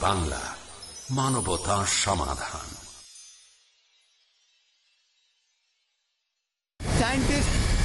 বাংলা মানবতা সমাধান।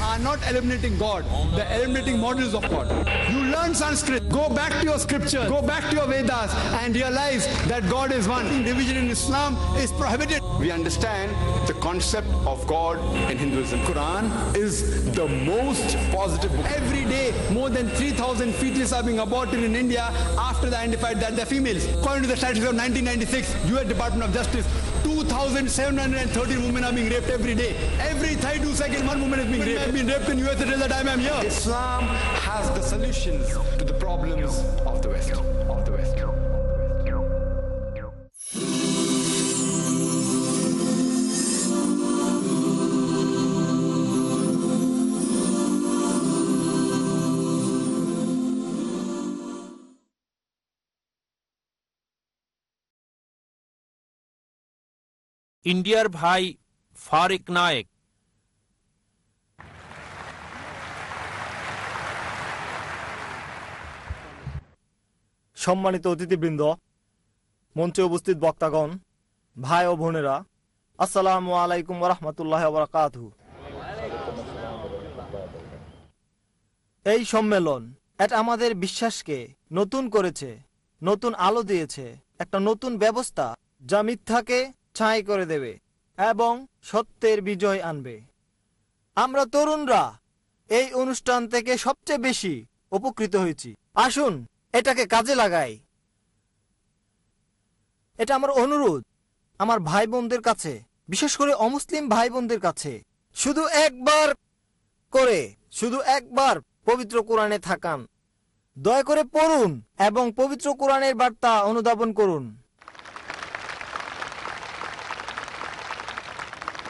Are not eliminating God, they're eliminating models of God. You learn Sanskrit, go back to your scripture, go back to your Vedas, and realize that God is one. Division in Islam is prohibited. We understand the concept of God in Hinduism. Quran is the most positive book. Every day, more than 3,000 fetuses are being aborted in India after they identified that they're females. According to the statistics of 1996, U.S. Department of Justice, 2,713 women are being raped every day. Every 32 seconds, one woman is being raped. I've been raped in U.S. until the time I'm here. Islam has the solutions to the problems of the West. Of the West. ইন্ডিয়ার ভাই ফারিক নায়েক সম্মানিত অতিথিবৃন্দ, মঞ্চে উপস্থিত বক্তাগণ, ভাই ও বোনেরা, আসসালামু আলাইকুম রহমতুল্লাহ বরকাত এই সম্মেলন এটা আমাদের বিশ্বাসকে নতুন করেছে, নতুন আলো দিয়েছে, একটা নতুন ব্যবস্থা যা মিথ্যাকে ছাই করে দেবে এবং সত্যের বিজয় আনবে। আমরা তরুণরা এই অনুষ্ঠান থেকে সবচেয়ে বেশি উপকৃত হয়েছি। আসুন এটাকে কাজে লাগাই। এটা আমার অনুরোধ, আমার ভাই বোনদের কাছে, বিশেষ করে অমুসলিম ভাই বোনদের কাছে। শুধু একবার করে, শুধু একবার পবিত্র কোরআনে থাকান। দয়া করে পড়ুন এবং পবিত্র কোরআনের বার্তা অনুধাবন করুন।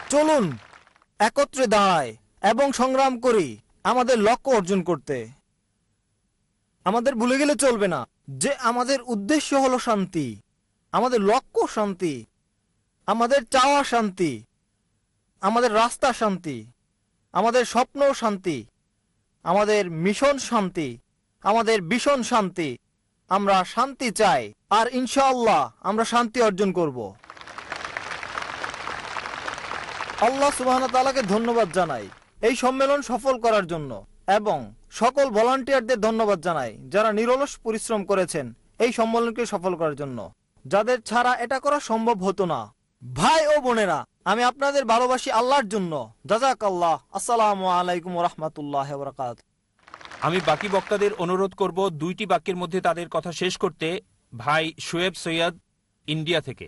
চলুন, একত্রে দাঁড়ায় এবং সংগ্রাম করি আমাদের লক্ষ্য অর্জন করতে। আমাদের ভুলে গেলে চলবে না। যে আমাদের উদ্দেশ্য হলো শান্তি। আমাদের লক্ষ্য শান্তি। আমাদের চাওয়া শান্তি। আমাদের রাস্তা শান্তি। আমাদের স্বপ্ন শান্তি। আমাদের মিশন শান্তি। আমাদের ভীষণ শান্তি। আমরা শান্তি চাই। আর ইনশাআল্লাহ আমরা শান্তি অর্জন করব। আল্লাহ সুবাহ তালাকে ধন্যবাদ জানাই। এই সম্মেলন সফল করার জন্য। এবং সকল ভলান্টিয়ারদের ধন্যবাদ জানাই যারা নিরলস পরিশ্রম করেছেন এই সম্মেলনকে সফল করার জন্য। যাদের ছাড়া এটা করা সম্ভব হতো না। ভাই ও বোনেরা, আমি আপনাদের ভালোবাসি আল্লাহর জন্য। জাজাক আল্লাহ আসসালামু আলাইকুম রহমতুল্লাহ বরকাত আমি বাকি বক্তাদের অনুরোধ করব দুইটি বাক্যের মধ্যে তাদের কথা শেষ করতে, ভাই শোয়েব সৈয়দ, ইন্ডিয়া থেকে।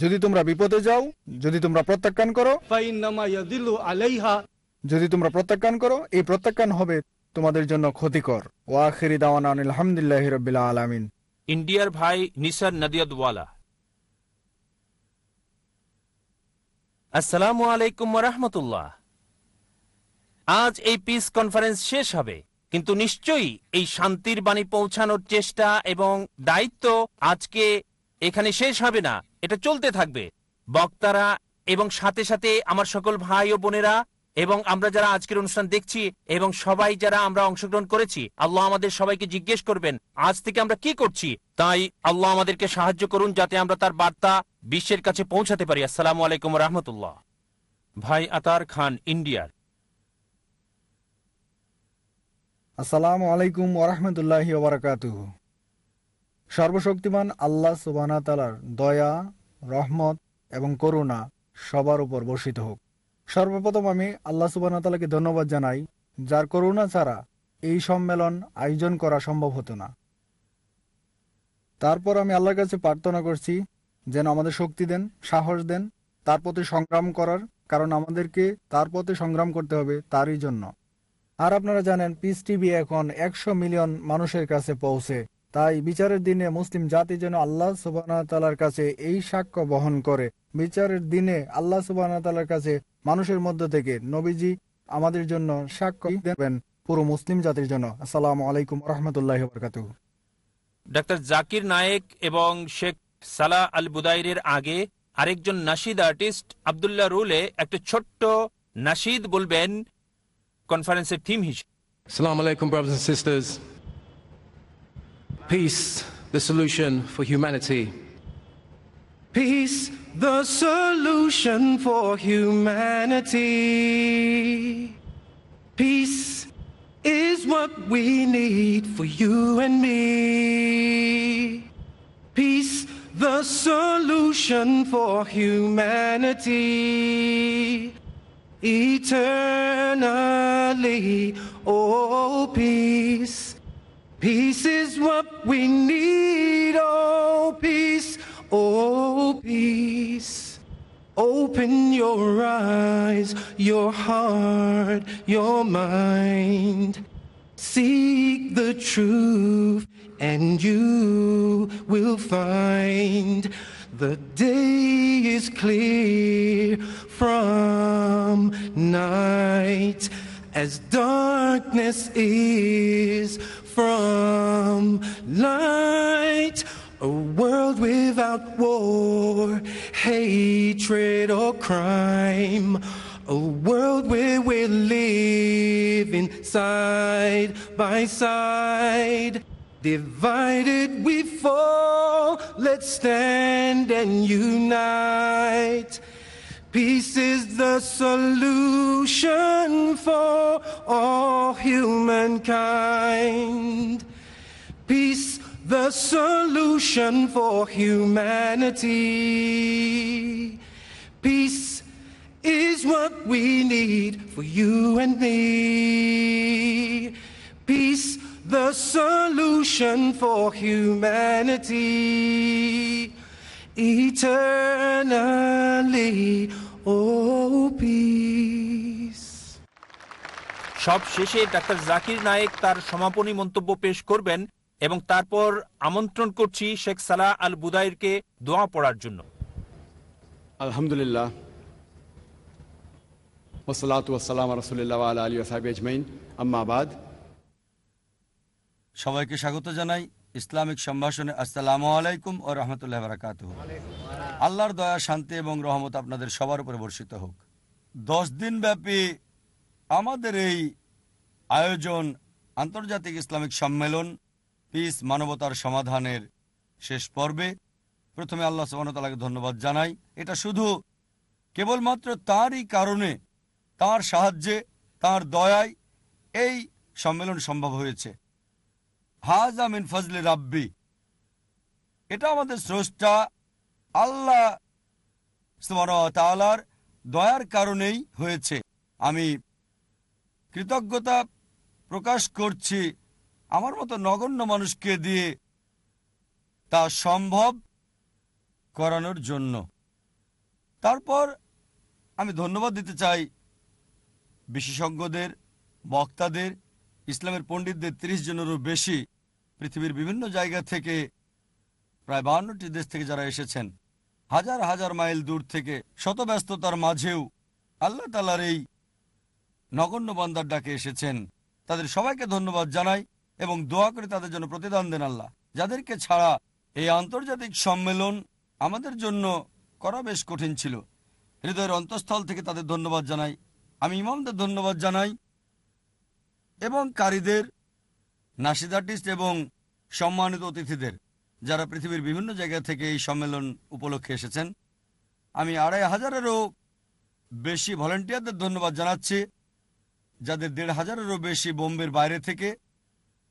যদি তোমরা বিপদে যাও যদি তোমরা প্রত্যাখ্যান করো আলাইহা। যদি তোমরা প্রত্যাখ্যান করো এই প্রত্যাখ্যান হবে তোমাদের জন্য ক্ষতিকর। ওয়াখেরি দাওয়ান আলহামদুলিল্লাহ রবিল্লা আলমিন। ইন্ডিয়ার ভাই নিসার নদিয়দওয়ালা আসসালামু আলাইকুম রহমতুল্লাহ। আজ এই পিস কনফারেন্স শেষ হবে কিন্তু নিশ্চয়ই এই শান্তির বাণী পৌঁছানোর চেষ্টা এবং দায়িত্ব আজকে এখানে শেষ হবে না, এটা চলতে থাকবে। বক্তারা এবং সাথে সাথে আমার সকল ভাই ও বোনেরা এবং আমরা যারা আজকের অনুষ্ঠান দেখছি এবং সবাই যারা আমরা অংশগ্রহণ করেছি, আল্লাহ আমাদের সবাইকে জিজ্ঞেস করবেন, আজ থেকে আমরা কি করছি? তাই আল্লাহ আমাদেরকে সাহায্য করুন যাতে আমরা তার বার্তা বিশ্বের কাছে পৌঁছাতে পারি। আসসালামু আলাইকুম রহমতুল্লাহ। ভাই আতার খান, ইন্ডিয়ার। আসসালামু আলাইকুম ওরহমতুল্লাহি সর্বশক্তিমান আল্লাহ সুবানা তালার দয়া, রহমত এবং করুণা সবার উপর বর্ষিত হোক। সর্বপ্রথম আমি আল্লাহ সুবানা তালাকে ধন্যবাদ জানাই, যার করুণা ছাড়া এই সম্মেলন আয়োজন করা সম্ভব হতো না। তারপর আমি আল্লাহর কাছে প্রার্থনা করছি, যেন আমাদের শক্তি দেন, সাহস দেন, তার প্রতি সংগ্রাম করার, কারণ আমাদেরকে তার প্রতি সংগ্রাম করতে হবে তারই জন্য। আর আপনারা জানেন পিস টিভি এখন একশো মিলিয়ন মানুষের কাছে পৌঁছে। তাই বিচারের দিনে মুসলিম জাতি যেন আল্লাহ সুবাহ তালার কাছে এই সাক্ষ্য বহন করে। বিচারের দিনে আল্লাহ সুবাহ তালার কাছে মানুষের মধ্য থেকে নবীজি আমাদের জন্য সাক্ষ্য দেবেন পুরো মুসলিম জাতির জন্য। আসসালামু আলাইকুম রহমতুল্লাহ বরকাতুহ। ডাক্তার জাকির নায়েক এবং শেখ সালাহ আল বুদাইরের আগে আরেকজন নাসিদ আর্টিস্ট আবদুল্লাহ রুলে একটা ছোট্ট নাসিদ বলবেন কনফারেন্সের থিম হিসেবে। Assalamu alaikum, brothers and sisters. Peace, the solution for humanity. Peace, the solution for humanity. Peace is what we need for you and me. Peace, the solution for humanity eternally. Oh, peace. Peace is what we need. Oh, peace. Oh, peace. Open your eyes, your heart, your mind. Seek the truth and you will find the day is clear from night as darkness is from light. A world without war, hatred, or crime. A world where we live side by side. Divided we fall, let's stand and unite. Peace is the solution for all humankind. Peace, the solution for humanity. Peace is what we need for you and me. Peace, the solution for humanity. Eternally, oh peace. সব শেষে doctor Zakir Naik তার সমাপনী মন্তব্য পেশ করবেন এবং তারপর আমন্ত্রণ করছি শেখ সালাহ আল বুদাইরকে দোয়া পড়ার জন্য। আলহামদুলিল্লাহ। والصلاه والسلام على رسول الله وعلى اله وصحبه اجمعين সবাইকে স্বাগত জানাই। ইসলামিক সম্ভাষণে আসসালামু আলাইকুম ও রহমতুল্লাহ বারাকাত আল্লাহর দয়া, শান্তি এবং রহমত আপনাদের সবার উপরে বর্ষিত হোক। দশ দিন ব্যাপী আমাদের এই আয়োজন আন্তর্জাতিক ইসলামিক সম্মেলন পিস মানবতার সমাধানের শেষ পর্বে। প্রথমে আল্লাহ সুবাহতালাকে ধন্যবাদ জানাই। এটা শুধু কেবলমাত্র তাঁরই কারণে, তার সাহায্যে, তার দয়ায় এই সম্মেলন সম্ভব হয়েছে। হাজা মিন ফজলে রাব্বি। এটা আমাদের স্রষ্টা, আল্লাহ তালার দয়ার কারণেই হয়েছে। আমি কৃতজ্ঞতা প্রকাশ করছি আমার মতো নগণ্য মানুষকে দিয়ে তা সম্ভব করানোর জন্য। তারপর আমি ধন্যবাদ দিতে চাই বিশেষজ্ঞদের, বক্তাদের, ইসলামের পণ্ডিতদের, তিরিশ জনেরও বেশি পৃথিবীর বিভিন্ন জায়গা থেকে প্রায় বাহান্নটি দেশ থেকে যারা এসেছেন, হাজার হাজার মাইল দূর থেকে শত ব্যস্ততার মাঝেও আল্লাহ তালার এই নগণ্য বান্দার ডাকে এসেছেন। তাদের সবাইকে ধন্যবাদ জানাই এবং দোয়া করে তাদের জন্য প্রতিদান দেন আল্লাহ। যাদেরকে ছাড়া এই আন্তর্জাতিক সম্মেলন আমাদের জন্য করা বেশ কঠিন ছিল। হৃদয়ের অন্তঃস্থল থেকে তাদের ধন্যবাদ জানাই। আমি ইমামদের ধন্যবাদ জানাই এবং কারীদের নাসিদ আর্টিস্ট এবং সম্মানিত অতিথিদের, যারা পৃথিবীর বিভিন্ন জায়গা থেকে এই সম্মেলন উপলক্ষে এসেছেন, আমি আড়াই হাজারেরও বেশি ভলেন্টিয়ারদের ধন্যবাদ জানাচ্ছি, যাদের দেড় হাজারেরও বেশি বোম্বের বাইরে থেকে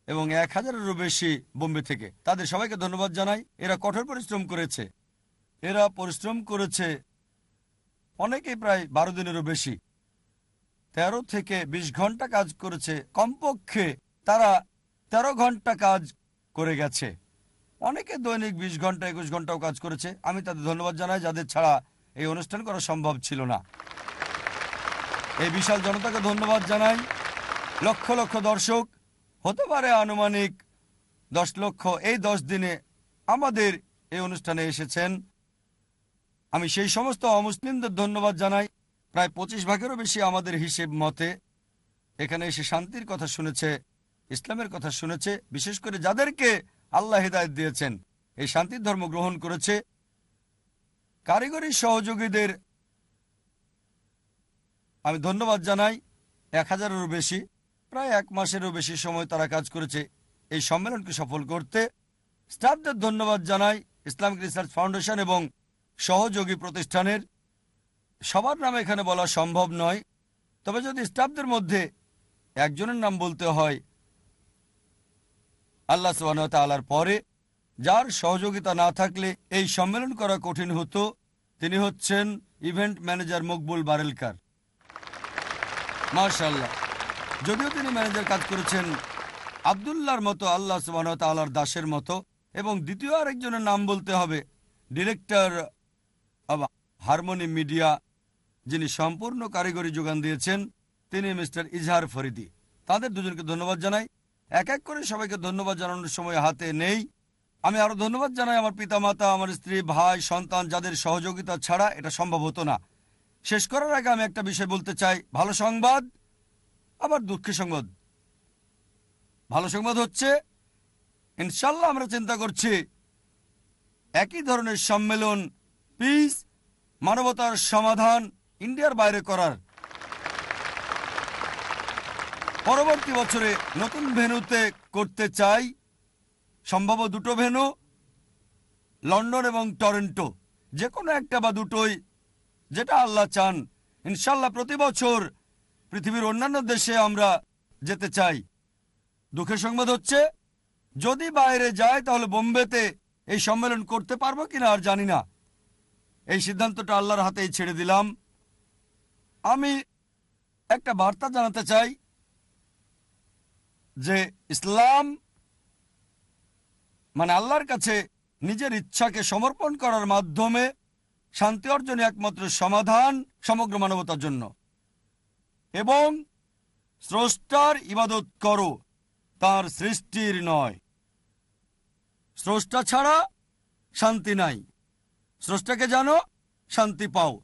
এবং এক হাজারেরও বেশি বোম্বে থেকে। তাদের সবাইকে ধন্যবাদ জানাই। এরা কঠোর পরিশ্রম করেছে। এরা পরিশ্রম করেছে অনেকেই প্রায় বারো দিনেরও বেশি। তেরো থেকে ২০ ঘণ্টা কাজ করেছে। কমপক্ষে তারা ১৩ ঘণ্টা কাজ করে গেছে। অনেকে দৈনিক ২০ ঘণ্টা, একুশ ঘন্টাও কাজ করেছে। আমি তাদের ধন্যবাদ জানাই, যাদের ছাড়া এই অনুষ্ঠান করা সম্ভব ছিল না। এই বিশাল জনতাকে ধন্যবাদ জানাই। লক্ষ লক্ষ দর্শক, হতে পারে আনুমানিক দশ লক্ষ, এই দশ দিনে আমাদের এই অনুষ্ঠানে এসেছেন। আমি সেই সমস্ত অমুসলিমদের ধন্যবাদ জানাই। প্রায় পঁচিশ ভাগেরও বেশি আমাদের হিসেব মতে এখানে এসে শান্তির কথা শুনেছে ইসলামের কথা শুনেছে, বিশেষ করে যাদেরকে আল্লাহ হেদায়ত দিয়েছেন। এই শান্তির ধর্ম গ্রহণ করেছে কারিগরি সহযোগীদের। আমি ধন্যবাদ জানাই, এক হাজারেরও বেশি, প্রায় এক মাসেরও বেশি সময় তারা কাজ করেছে এই সম্মেলনকে সফল করতে। স্টাফদের ধন্যবাদ জানাই, ইসলামিক রিসার্চ ফাউন্ডেশন এবং সহযোগী প্রতিষ্ঠানের। সবার নাম এখানে বলা সম্ভব নয়, তবে যদি স্টাফদের মধ্যে একজনের নাম বলতে হয় আল্লাহ সুবাহর পরে, যার সহযোগিতা না থাকলে এই সম্মেলন করা কঠিন হতো, তিনি হচ্ছেন ইভেন্ট ম্যানেজার মকবুল বারেলকার। মার্শাল্লাহ যদিও তিনি ম্যানেজার কাজ করেছেন আবদুল্লাহর মতো আল্লাহ সুবাহ তাল্লার দাসের মতো, এবং দ্বিতীয় আরেকজনের নাম বলতে হবে ডিরেক্টর হারমোনি মিডিয়া, যিনি সম্পূর্ণ কারিগরি যোগান দিয়েছেন, তিনি মিস্টার ইজহার ফরিদি। তাদের দুজনকে ধন্যবাদ জানাই। এক এক করে সবাইকে ধন্যবাদ জানানোর সময় হাতে নেই। আমি আরও ধন্যবাদ জানাই আমার পিতামাতা, আমার স্ত্রী, ভাই, সন্তান, যাদের সহযোগিতা ছাড়া এটা সম্ভব হতো না। শেষ করার আগে আমি একটা বিষয় বলতে চাই। ভালো সংবাদ, আবার দুঃখের সংবাদ। ভালো সংবাদ হচ্ছে, ইনশাল্লাহ আমরা চিন্তা করছি, একই ধরনের সম্মেলন পিস মানবতার সমাধান, ইন্ডিয়ার বাইরে করার পরবর্তী বছরে নতুন ভেনুতে করতে চাই সম্ভব দুটো ভেনু, লন্ডন এবং টরেন্টো। যে কোনো একটা বা দুটোই, যেটা আল্লাহ চান। ইনশাল্লাহ প্রতি বছর পৃথিবীর অন্যান্য দেশে আমরা যেতে চাই। দুঃখের সংবাদ হচ্ছে, যদি বাইরে যায় তাহলে বোম্বেতে এই সম্মেলন করতে পারব কিনা আর জানি না। এই সিদ্ধান্তটা আল্লাহর হাতেই ছেড়ে দিলাম। আমি একটা বার্তা জানাতে চাই যে ইসলাম মানে আল্লাহর কাছে নিজের ইচ্ছাকে সমর্পণ করার মাধ্যমে শান্তি অর্জনে একমাত্র সমাধান সমগ্র মানবতার জন্য। এবং স্রষ্টার ইবাদত করো, তার সৃষ্টির নয়। স্রষ্টা ছাড়া শান্তি নাই। স্রষ্টাকে জানো, শান্তি পাও।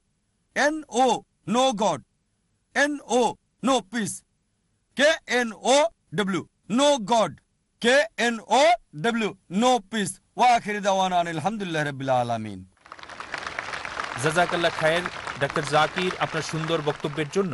N O no God N O no peace K N O W know God K N O W know peace ওয়াখির দাওয়ান আলহামদুলিল্লাহ রাব্বিল আলমিন জাজাকাল্লা খায়ের ডাক্তার জাকির আপনার সুন্দর বক্তব্যের জন্য।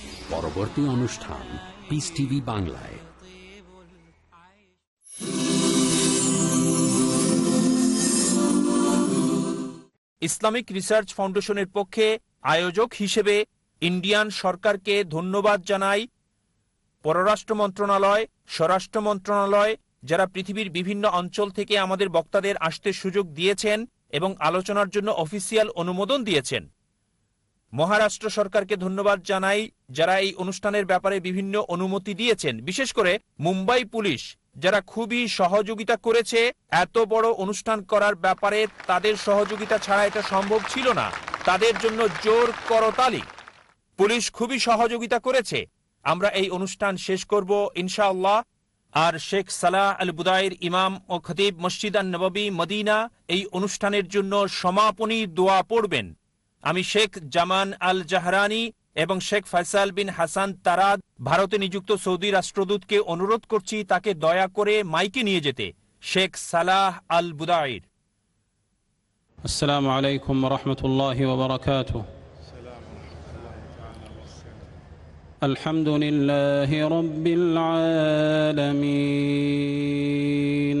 পরবর্তী অনুষ্ঠান পিস টিভি বাংলায়। ইসলামিক রিসার্চ ফাউন্ডেশনের পক্ষে আয়োজক হিসেবে ইন্ডিয়ান সরকারকে ধন্যবাদ জানাই পররাষ্ট্র মন্ত্রণালয়, স্বরাষ্ট্র মন্ত্রণালয়, যারা পৃথিবীর বিভিন্ন অঞ্চল থেকে আমাদের বক্তাদের আসতে সুযোগ দিয়েছেন এবং আলোচনার জন্য অফিসিয়াল অনুমোদন দিয়েছেন। মহারাষ্ট্র সরকারকে ধন্যবাদ জানাই যারা এই অনুষ্ঠানের ব্যাপারে বিভিন্ন অনুমতি দিয়েছেন। বিশেষ করে মুম্বাই পুলিশ, যারা খুবই সহযোগিতা করেছে, এত বড় অনুষ্ঠান করার ব্যাপারে তাদের সহযোগিতা ছাড়া এটা সম্ভব ছিল না। তাদের জন্য জোর করতালি। পুলিশ খুবই সহযোগিতা করেছে। আমরা এই অনুষ্ঠান শেষ করব, ইনশাআল্লাহ। আর শেখ সালাহ আল বুদাইর ইমাম ও খতিব মসজিদ আন নবী মদিনা এই অনুষ্ঠানের জন্য সমাপনী দোয়া পড়বেন। আমি শেখ জামান আল জাহরানি এবং শেখ ফয়সাল বিন হাসান তারাদ ভারতে নিযুক্ত সৌদি রাষ্ট্রদূতকে অনুরোধ করছি তাকে দয়া করে মাইকে নিয়ে যেতে শেখ সালাহ আল বুদাইর السلام عليكم ورحمة الله وبركاته الحمد لله رب العالمين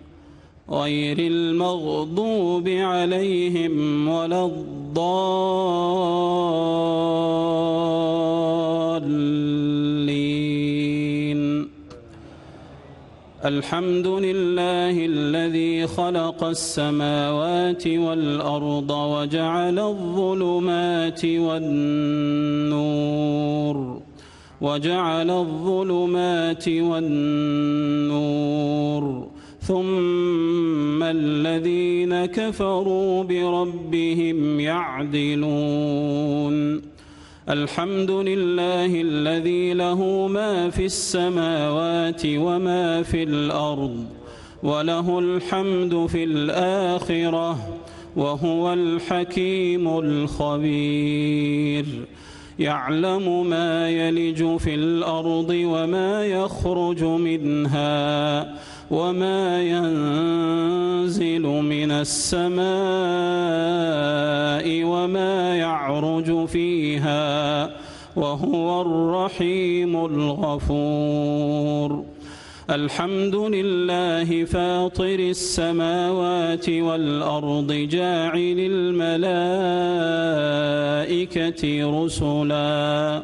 غير المغضوب عليهم ولا الضالين. الحمد لله الذي خلق السماوات والأرض وجعل الظلمات والنور وجعل الظلمات والنور. ثم الذين كفروا بربهم يعدلون. الحمد لله الذي له ما في السماوات وما في الأرض وله الحمد في الآخرة وهو الحكيم الخبير. يعلم ما يلج في الأرض وما يخرج منها وما ينزل من السماء وما يعرج فيها وهو الرحيم الغفور. الحمد لله فاطر السماوات والأرض جاعل الملائكة رسلا.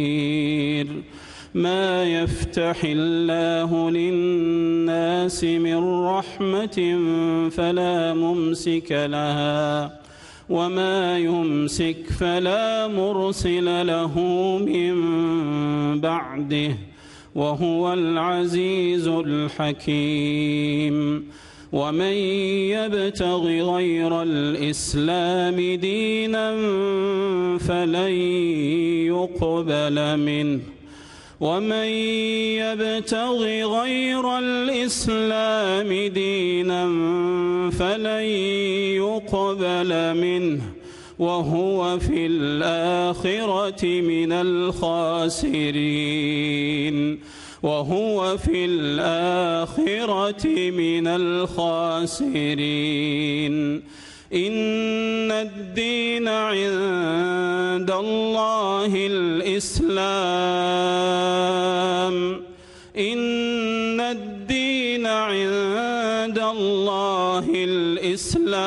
ما يفتح الله للناس من رحمة فلا ممسك لها وما يمسك فلا مرسل له من بعده وهو العزيز الحكيم ومن يبتغ غير الإسلام دينا فلن يقبل منه ومن يبتغ غير الإسلام دينا فلن يقبل منه وهو في الآخرة من الخاسرين وهو في الآخرة من الخاسرين إن الدين عند الله الإسلام. إن الدين عند الله الإسلام.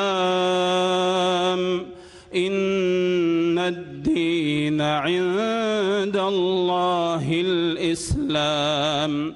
إن الدين عند الله الإسلام.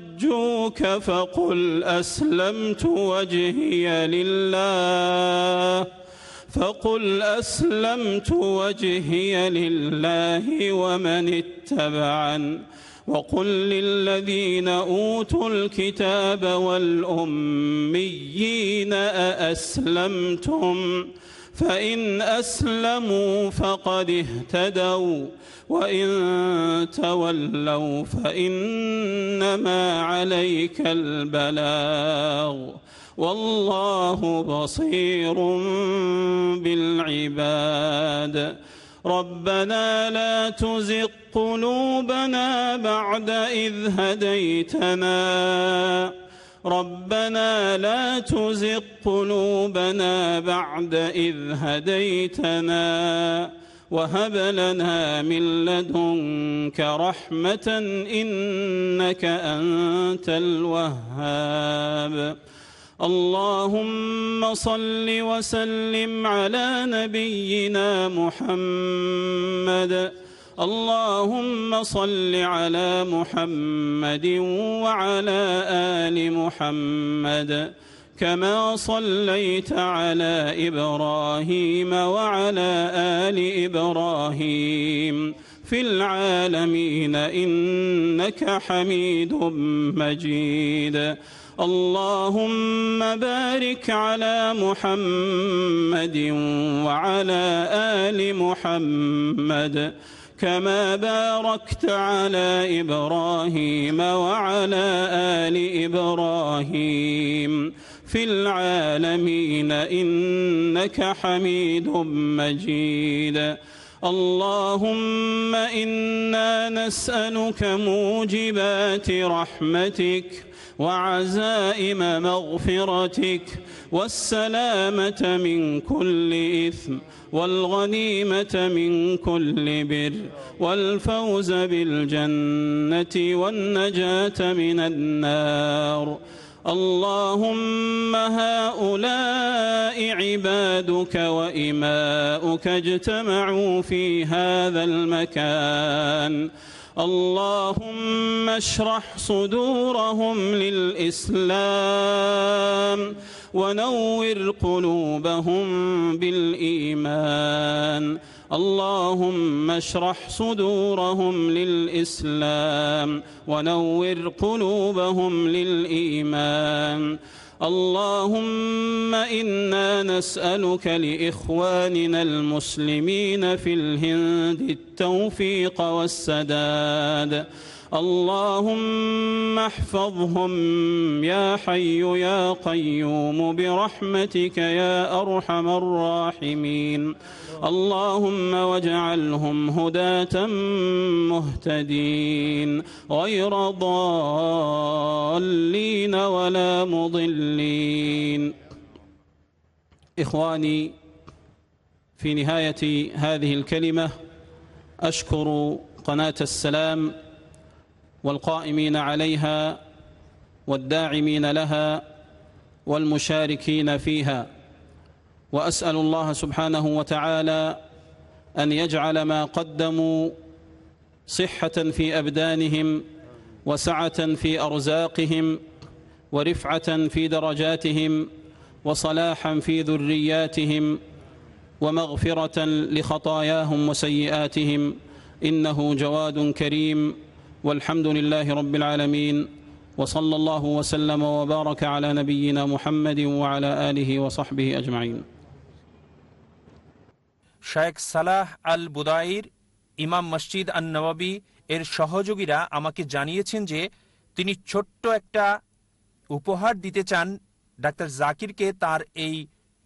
حاجوك فقل أسلمت وجهي لله. فقل أسلمت وجهي لله ومن اتبعن وقل للذين أوتوا الكتاب والأميين أأسلمتم؟ فإن أسلموا فقد اهتدوا وإن تولوا فإنما عليك البلاغ. والله بصير بالعباد. ربنا لا تزغ قلوبنا بعد إذ هديتنا. ربنا لا تزغ قلوبنا بعد إذ هديتنا وهب لنا من لدنك رحمة إنك أنت الوهاب. اللهم صل وسلم على نبينا محمد اللهم صل على محمد وعلى آل محمد كما صليت على إبراهيم وعلى آل إبراهيم في العالمين إنك حميد مجيد. اللهم بارك على محمد وعلى آل محمد كما باركت على إبراهيم وعلى آل إبراهيم في العالمين إنك حميد مجيد. اللهم إنا نسألك موجبات رحمتك وعزائم مغفرتك والسلامة من كل إثم والغنيمة من كل بر والفوز بالجنة والنجاة من النار اللهم هؤلاء عبادك وإماؤك اجتمعوا في هذا المكان. اللهم اشرح صدورهم للإسلام ونور قلوبهم بالإيمان. اللهم اشرح صدورهم للإسلام ونور قلوبهم للإيمان. اللهم إنا نسألك لإخواننا المسلمين في الهند التوفيق والسداد. اللهم احفظهم يا حي يا قيوم برحمتك يا أرحم الراحمين. اللهم واجعلهم هداة مهتدين. غير ضالين ولا مضلين. إخواني في نهاية هذه الكلمة أشكر قناة السلام والقائمين عليها والداعمين لها والمشاركين فيها. وأسأل الله سبحانه وتعالى أن يجعل ما قدموا صحة في أبدانهم وسعة في أرزاقهم ورفعة في درجاتهم وصلاحا في ذرياتهم ومغفرة لخطاياهم وسيئاتهم إنه جواد كريم. والحمد لله رب العالمين وصلى الله وسلم وبارك على نبينا محمد وعلى اله وصحبه اجمعين শায়েখ সালাহ আল বুদাইর ইমাম মসজিদ আন নবাবী এর সহযোগীরা আমাকে জানিয়েছেন যে তিনি ছোট্ট একটা উপহার দিতে চান ডাক্তার জাকিরকে তার এই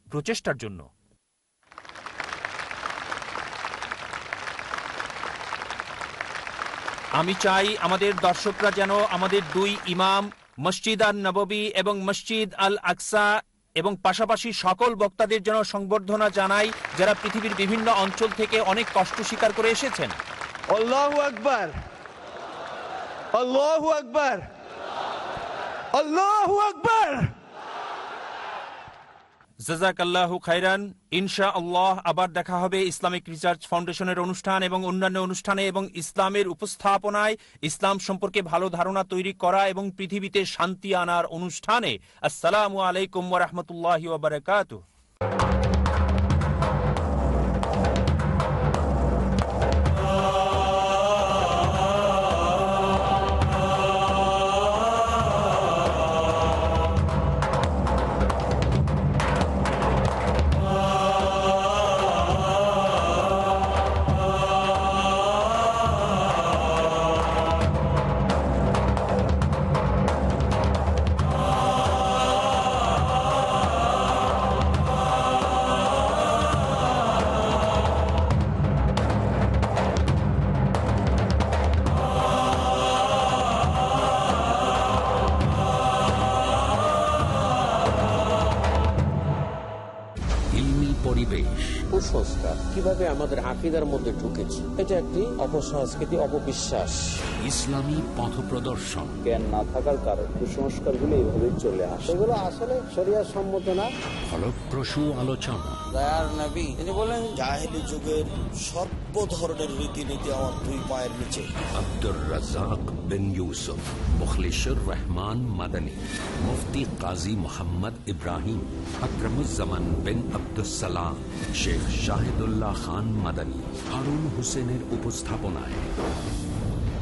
প্রচেষ্টার জন্য আমি চাই আমাদের দর্শকরা যেন আমাদের দুই ইমাম, মসজিদ আল নববী এবং মসজিদ আল আকসা এবং পাশাপাশি সকল বক্তাদের যেন সংবর্ধনা জানাই, যারা পৃথিবীর বিভিন্ন অঞ্চল থেকে অনেক কষ্ট স্বীকার করে এসেছেন। আকবার। আকবার। আকবার। জাজাক আল্লাহ খাইরান ইনশা আল্লাহ আবার দেখা হবে ইসলামিক রিসার্চ ফাউন্ডেশনের অনুষ্ঠান এবং অন্যান্য অনুষ্ঠানে এবং ইসলামের উপস্থাপনায় ইসলাম সম্পর্কে ভালো ধারণা তৈরি করা এবং পৃথিবীতে শান্তি আনার অনুষ্ঠানে। আসসালামু আলাইকুম ওরহমতুল্লাহ বারকাতুহ। কীভাবে আমাদের আকিদার মধ্যে ঢুকেছে? এটা একটি অপসংস্কৃতি অপবিশ্বাস। ইসলামী পথ প্রদর্শন জ্ঞান না থাকার কারণ কুসংস্কারগুলো এইভাবে চলে আসে। এগুলো আসলে শরিয়া সম্মত না। ফলপ্রসূ আলোচনা। দয়ার নবী তিনি বলেন জাহেলি যুগের সর্ব ধরনের রীতিনীতি আমার দুই পায়ের নিচে। আব্দুর রাজাক বিন ইউসুফ মুখলিশুর রহমান মাদানী মুফতি কাজী মোহাম্মদ ইব্রাহিম আকরমুজ্জামান বিন আব্দুসালাম শেখ শাহিদুল্লাহ খান মাদানী হারুন হোসেনের উপস্থাপনায়।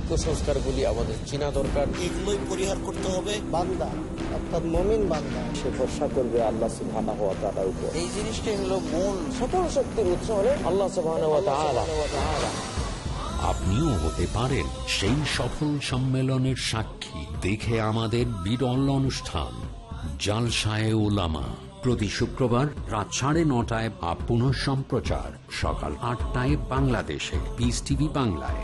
কুসংস্কারগুলি আমাদের চিনা দরকার। এগুলোই পরিহার করতে হবে। বান্দা। অর্থাৎ মমিন বান্দা সে ভরসা করবে আল্লাহ সুবহানাহু ওয়া তাআলার উপর। এই জিনিসটাই হলো মূল সকল শক্তির উৎস হলো আল্লাহ সুবহানাহু ওয়া তাআলা। আপনিও হতে পারেন সেই সফল সম্মেলনের সাক্ষী। দেখে আমাদের বিরল অনুষ্ঠান জালসায় ওলামা প্রতি শুক্রবার রাত সাড়ে নটায় বা পুনঃ সম্প্রচার সকাল আটটায় বাংলাদেশে পিস টিভি বাংলায়।